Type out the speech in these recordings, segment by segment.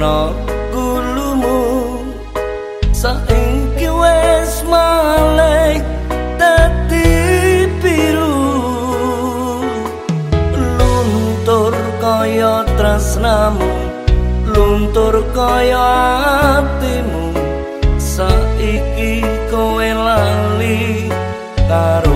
no gulumu saiki wis malek dadi biru. Luntur kaya tresnamu luntur kaya atimu. Saiki kowe lali karo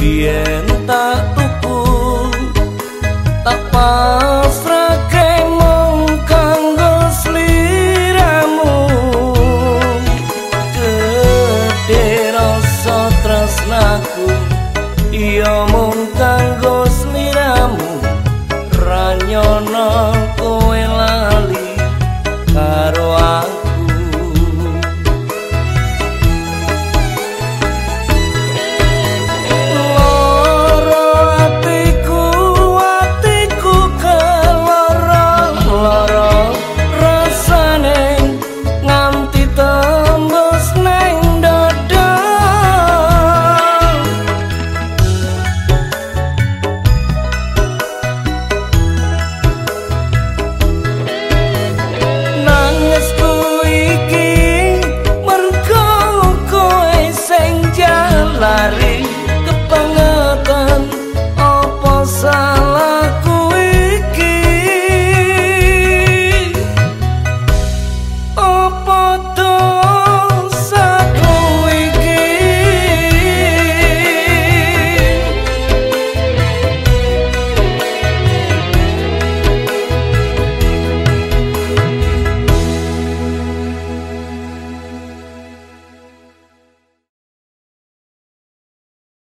Bien tak tuku tak paham